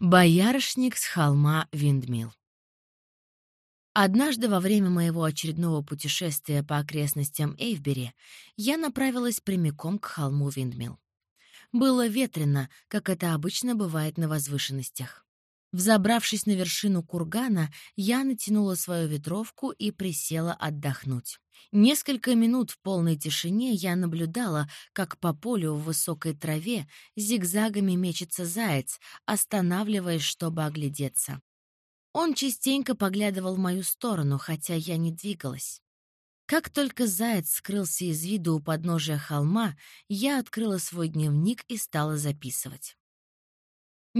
Боярышник с холма Виндмилл. Однажды во время моего очередного путешествия по окрестностям Эйвбери я направилась прямиком к холму Виндмилл. Было ветрено, как это обычно бывает на возвышенностях. Взобравшись на вершину кургана, я натянула свою ветровку и присела отдохнуть. Несколько минут в полной тишине я наблюдала, как по полю в высокой траве зигзагами мечется заяц, останавливаясь, чтобы оглядеться. Он частенько поглядывал в мою сторону, хотя я не двигалась. Как только заяц скрылся из виду у подножия холма, я открыла свой дневник и стала записывать.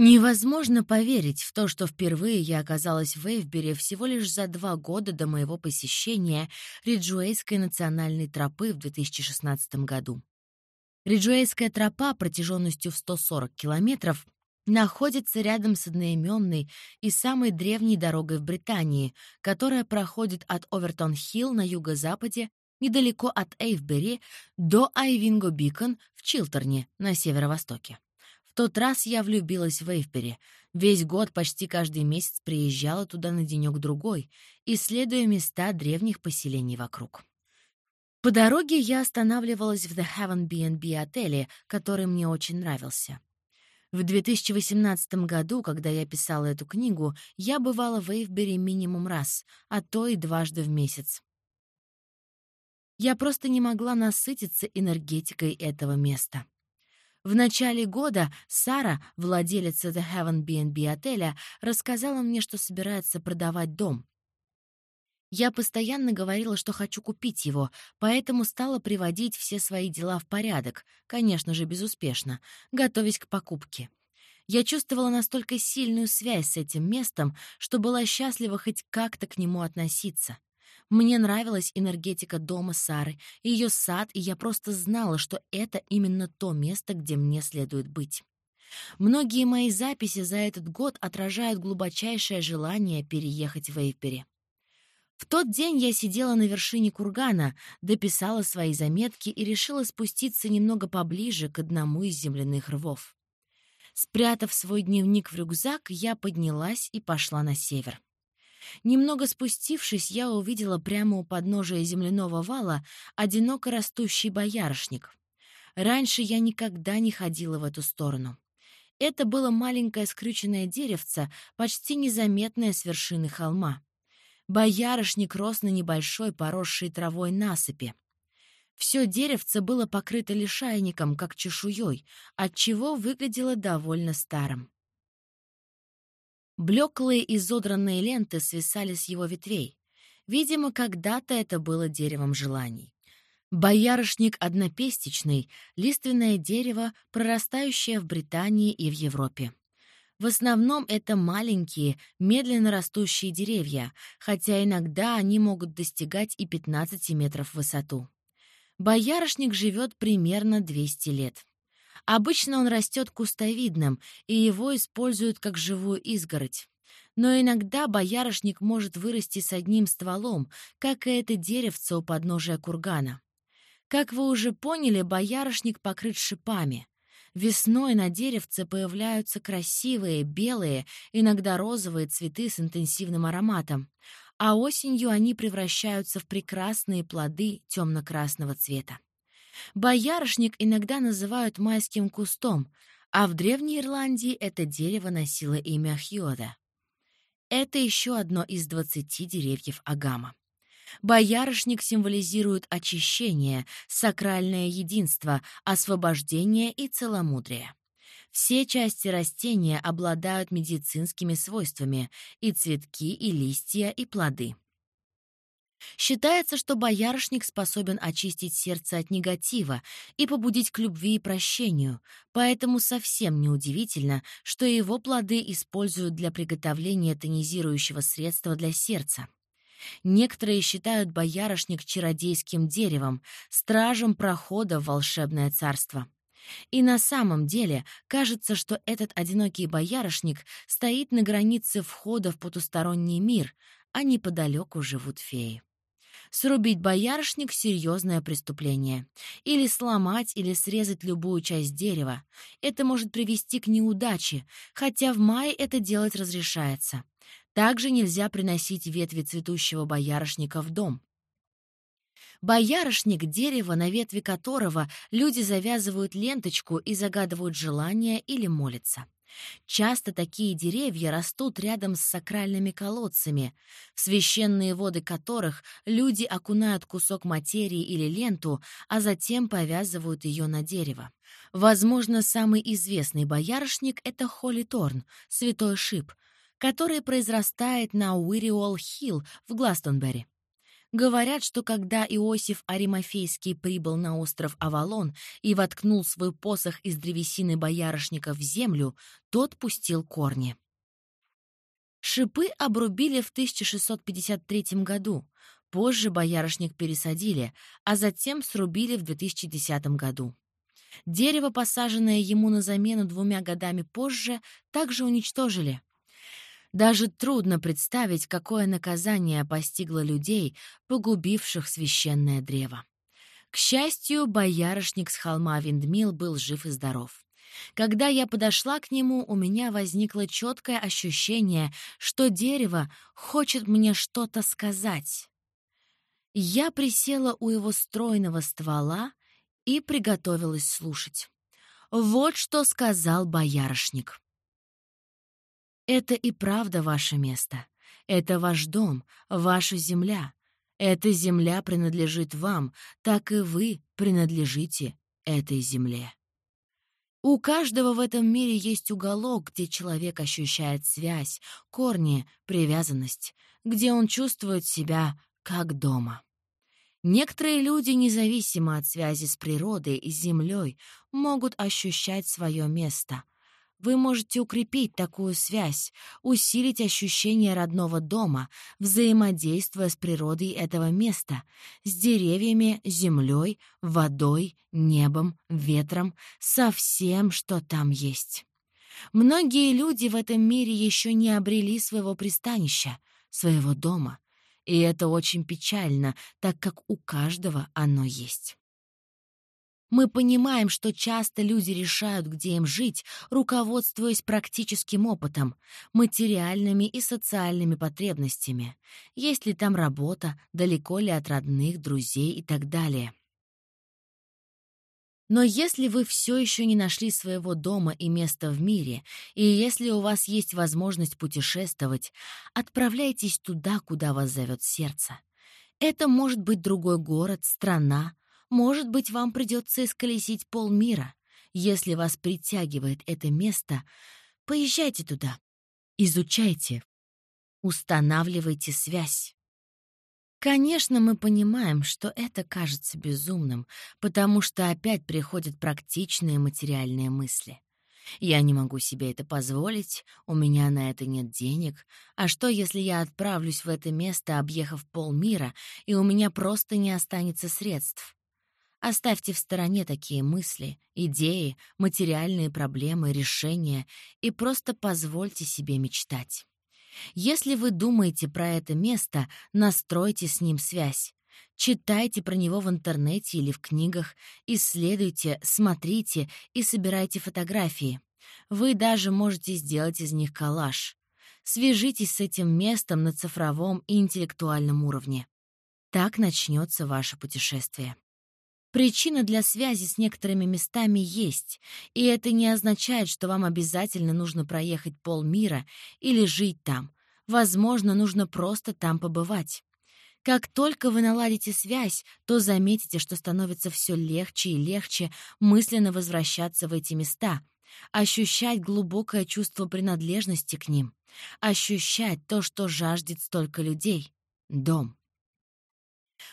Невозможно поверить в то, что впервые я оказалась в Эйвбере всего лишь за два года до моего посещения Риджуэйской национальной тропы в 2016 году. Риджуэйская тропа протяженностью в 140 километров находится рядом с одноименной и самой древней дорогой в Британии, которая проходит от Овертон-Хилл на юго-западе недалеко от Эйвбери до Айвинго-Бикон в Чилтерне на северо-востоке тот раз я влюбилась в Эйвбери. Весь год, почти каждый месяц приезжала туда на денек-другой, исследуя места древних поселений вокруг. По дороге я останавливалась в The Heaven B&B отеле, который мне очень нравился. В 2018 году, когда я писала эту книгу, я бывала в Эйвбери минимум раз, а то и дважды в месяц. Я просто не могла насытиться энергетикой этого места. В начале года Сара, владелица The Heaven B&B отеля, рассказала мне, что собирается продавать дом. Я постоянно говорила, что хочу купить его, поэтому стала приводить все свои дела в порядок, конечно же, безуспешно, готовясь к покупке. Я чувствовала настолько сильную связь с этим местом, что была счастлива хоть как-то к нему относиться. Мне нравилась энергетика дома Сары, ее сад, и я просто знала, что это именно то место, где мне следует быть. Многие мои записи за этот год отражают глубочайшее желание переехать в Эйвбери. В тот день я сидела на вершине кургана, дописала свои заметки и решила спуститься немного поближе к одному из земляных рвов. Спрятав свой дневник в рюкзак, я поднялась и пошла на север. Немного спустившись, я увидела прямо у подножия земляного вала одиноко растущий боярышник. Раньше я никогда не ходила в эту сторону. Это было маленькое скрюченное деревце, почти незаметное с вершины холма. Боярышник рос на небольшой, поросшей травой насыпи. Все деревце было покрыто лишайником, как чешуей, отчего выглядело довольно старым. Блеклые изодранные ленты свисали с его ветвей. Видимо, когда-то это было деревом желаний. Боярышник однопестичный, лиственное дерево, прорастающее в Британии и в Европе. В основном это маленькие, медленно растущие деревья, хотя иногда они могут достигать и 15 метров в высоту. Боярышник живет примерно 200 лет. Обычно он растет кустовидным, и его используют как живую изгородь. Но иногда боярышник может вырасти с одним стволом, как и это деревце у подножия кургана. Как вы уже поняли, боярышник покрыт шипами. Весной на деревце появляются красивые, белые, иногда розовые цветы с интенсивным ароматом, а осенью они превращаются в прекрасные плоды темно-красного цвета. Боярышник иногда называют майским кустом, а в Древней Ирландии это дерево носило имя Хьода. Это еще одно из двадцати деревьев Агама. Боярышник символизирует очищение, сакральное единство, освобождение и целомудрие. Все части растения обладают медицинскими свойствами — и цветки, и листья, и плоды. Считается, что боярышник способен очистить сердце от негатива и побудить к любви и прощению, поэтому совсем неудивительно, что его плоды используют для приготовления тонизирующего средства для сердца. Некоторые считают боярышник чародейским деревом, стражем прохода в волшебное царство. И на самом деле кажется, что этот одинокий боярышник стоит на границе входа в потусторонний мир, а неподалеку живут феи. Срубить боярышник — серьезное преступление. Или сломать или срезать любую часть дерева. Это может привести к неудаче, хотя в мае это делать разрешается. Также нельзя приносить ветви цветущего боярышника в дом. Боярышник — дерево, на ветви которого люди завязывают ленточку и загадывают желания или молятся. Часто такие деревья растут рядом с сакральными колодцами, в священные воды которых люди окунают кусок материи или ленту, а затем повязывают ее на дерево. Возможно, самый известный боярышник — это Холли-Торн, святой шип, который произрастает на Уириол-Хилл в Гластонберри. Говорят, что когда Иосиф Аримофейский прибыл на остров Авалон и воткнул свой посох из древесины боярышника в землю, тот пустил корни. Шипы обрубили в 1653 году, позже боярышник пересадили, а затем срубили в 2010 году. Дерево, посаженное ему на замену двумя годами позже, также уничтожили. Даже трудно представить, какое наказание постигло людей, погубивших священное древо. К счастью, боярышник с холма Виндмил был жив и здоров. Когда я подошла к нему, у меня возникло четкое ощущение, что дерево хочет мне что-то сказать. Я присела у его стройного ствола и приготовилась слушать. Вот что сказал боярышник. Это и правда ваше место. Это ваш дом, ваша земля. Эта земля принадлежит вам, так и вы принадлежите этой земле. У каждого в этом мире есть уголок, где человек ощущает связь, корни, привязанность, где он чувствует себя как дома. Некоторые люди, независимо от связи с природой и землей, могут ощущать свое место — вы можете укрепить такую связь, усилить ощущение родного дома, взаимодействуя с природой этого места, с деревьями, землей, водой, небом, ветром, со всем, что там есть. Многие люди в этом мире еще не обрели своего пристанища, своего дома, и это очень печально, так как у каждого оно есть. Мы понимаем, что часто люди решают, где им жить, руководствуясь практическим опытом, материальными и социальными потребностями. Есть ли там работа, далеко ли от родных, друзей и так далее. Но если вы все еще не нашли своего дома и места в мире, и если у вас есть возможность путешествовать, отправляйтесь туда, куда вас зовет сердце. Это может быть другой город, страна, может быть, вам придется исколесить полмира. Если вас притягивает это место, поезжайте туда, изучайте, устанавливайте связь. Конечно, мы понимаем, что это кажется безумным, потому что опять приходят практичные материальные мысли. Я не могу себе это позволить, у меня на это нет денег. А что, если я отправлюсь в это место, объехав полмира, и у меня просто не останется средств? Оставьте в стороне такие мысли, идеи, материальные проблемы, решения и просто позвольте себе мечтать. Если вы думаете про это место, настройте с ним связь. Читайте про него в интернете или в книгах, исследуйте, смотрите и собирайте фотографии. Вы даже можете сделать из них коллаж. Свяжитесь с этим местом на цифровом и интеллектуальном уровне. Так начнется ваше путешествие. Причина для связи с некоторыми местами есть, и это не означает, что вам обязательно нужно проехать полмира или жить там. Возможно, нужно просто там побывать. Как только вы наладите связь, то заметите, что становится все легче и легче мысленно возвращаться в эти места, ощущать глубокое чувство принадлежности к ним, ощущать то, что жаждет столько людей — дом.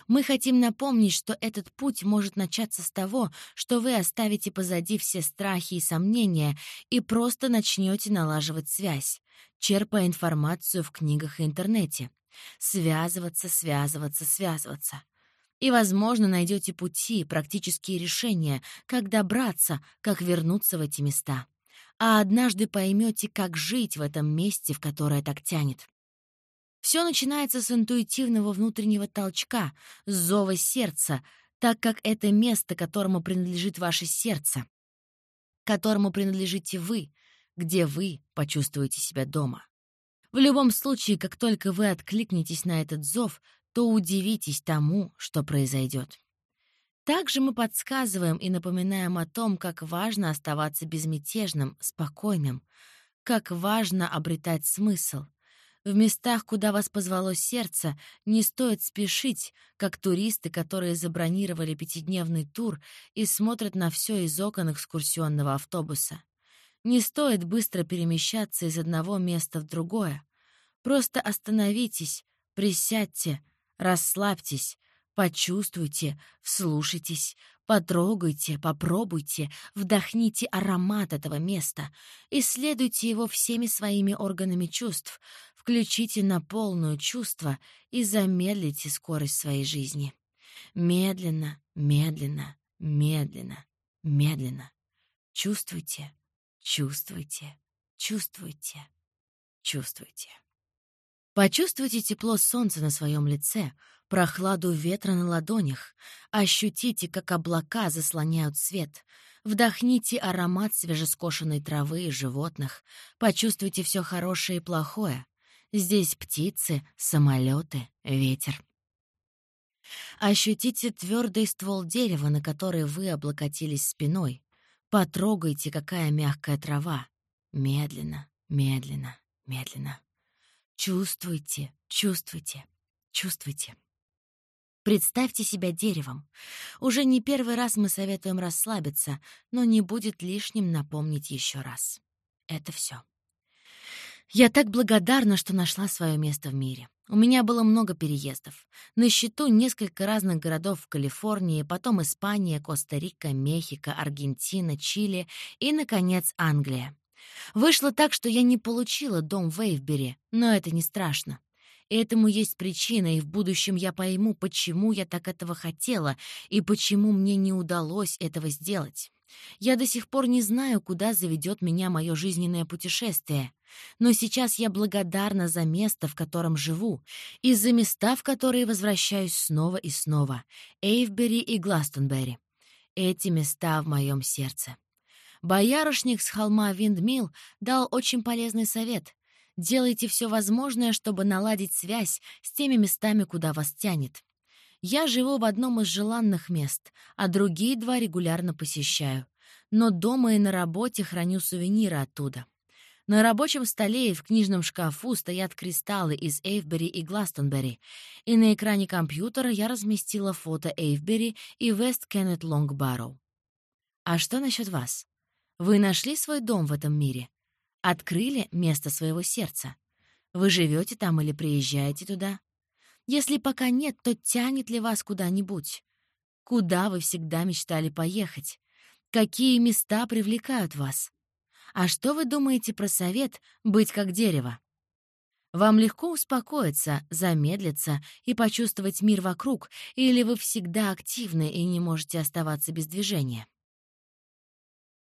Мы хотим напомнить, что этот путь может начаться с того, что вы оставите позади все страхи и сомнения и просто начнете налаживать связь, черпая информацию в книгах и интернете. Связываться, связываться, связываться. И, возможно, найдете пути, практические решения, как добраться, как вернуться в эти места. А однажды поймете, как жить в этом месте, в которое так тянет. Все начинается с интуитивного внутреннего толчка, с зова сердца, так как это место, которому принадлежит ваше сердце, которому принадлежите вы, где вы почувствуете себя дома. В любом случае, как только вы откликнетесь на этот зов, то удивитесь тому, что произойдет. Также мы подсказываем и напоминаем о том, как важно оставаться безмятежным, спокойным, как важно обретать смысл. В местах, куда вас позвало сердце, не стоит спешить, как туристы, которые забронировали пятидневный тур и смотрят на все из окон экскурсионного автобуса. Не стоит быстро перемещаться из одного места в другое. Просто остановитесь, присядьте, расслабьтесь, почувствуйте, вслушайтесь, потрогайте, попробуйте, вдохните аромат этого места, исследуйте его всеми своими органами чувств, включите на полную чувство и замедлите скорость своей жизни. Медленно, медленно, медленно, медленно. Чувствуйте, чувствуйте, чувствуйте, чувствуйте. Почувствуйте тепло солнца на своем лице, прохладу ветра на ладонях, ощутите, как облака заслоняют свет, вдохните аромат свежескошенной травы и животных, почувствуйте все хорошее и плохое. Здесь птицы, самолеты, ветер. Ощутите твердый ствол дерева, на который вы облокотились спиной. Потрогайте, какая мягкая трава. Медленно, медленно, медленно. Чувствуйте, чувствуйте, чувствуйте. Представьте себя деревом. Уже не первый раз мы советуем расслабиться, но не будет лишним напомнить еще раз. Это все. Я так благодарна, что нашла свое место в мире. У меня было много переездов. На счету несколько разных городов в Калифорнии, потом Испания, Коста-Рика, Мехико, Аргентина, Чили и, наконец, Англия. Вышло так, что я не получила дом в Эйвбери, но это не страшно. Этому есть причина, и в будущем я пойму, почему я так этого хотела и почему мне не удалось этого сделать. Я до сих пор не знаю, куда заведет меня мое жизненное путешествие, но сейчас я благодарна за место, в котором живу, и за места, в которые возвращаюсь снова и снова — Эйвбери и Гластонбери. Эти места в моем сердце. Боярышник с холма Виндмилл дал очень полезный совет. Делайте все возможное, чтобы наладить связь с теми местами, куда вас тянет. Я живу в одном из желанных мест, а другие два регулярно посещаю. Но дома и на работе храню сувениры оттуда. На рабочем столе и в книжном шкафу стоят кристаллы из Эйвбери и Гластонбери, и на экране компьютера я разместила фото Эйвбери и Вест Кеннет Лонгбарроу. А что насчет вас? Вы нашли свой дом в этом мире? Открыли место своего сердца? Вы живете там или приезжаете туда? Если пока нет, то тянет ли вас куда-нибудь? Куда вы всегда мечтали поехать? Какие места привлекают вас? А что вы думаете про совет «быть как дерево»? Вам легко успокоиться, замедлиться и почувствовать мир вокруг, или вы всегда активны и не можете оставаться без движения?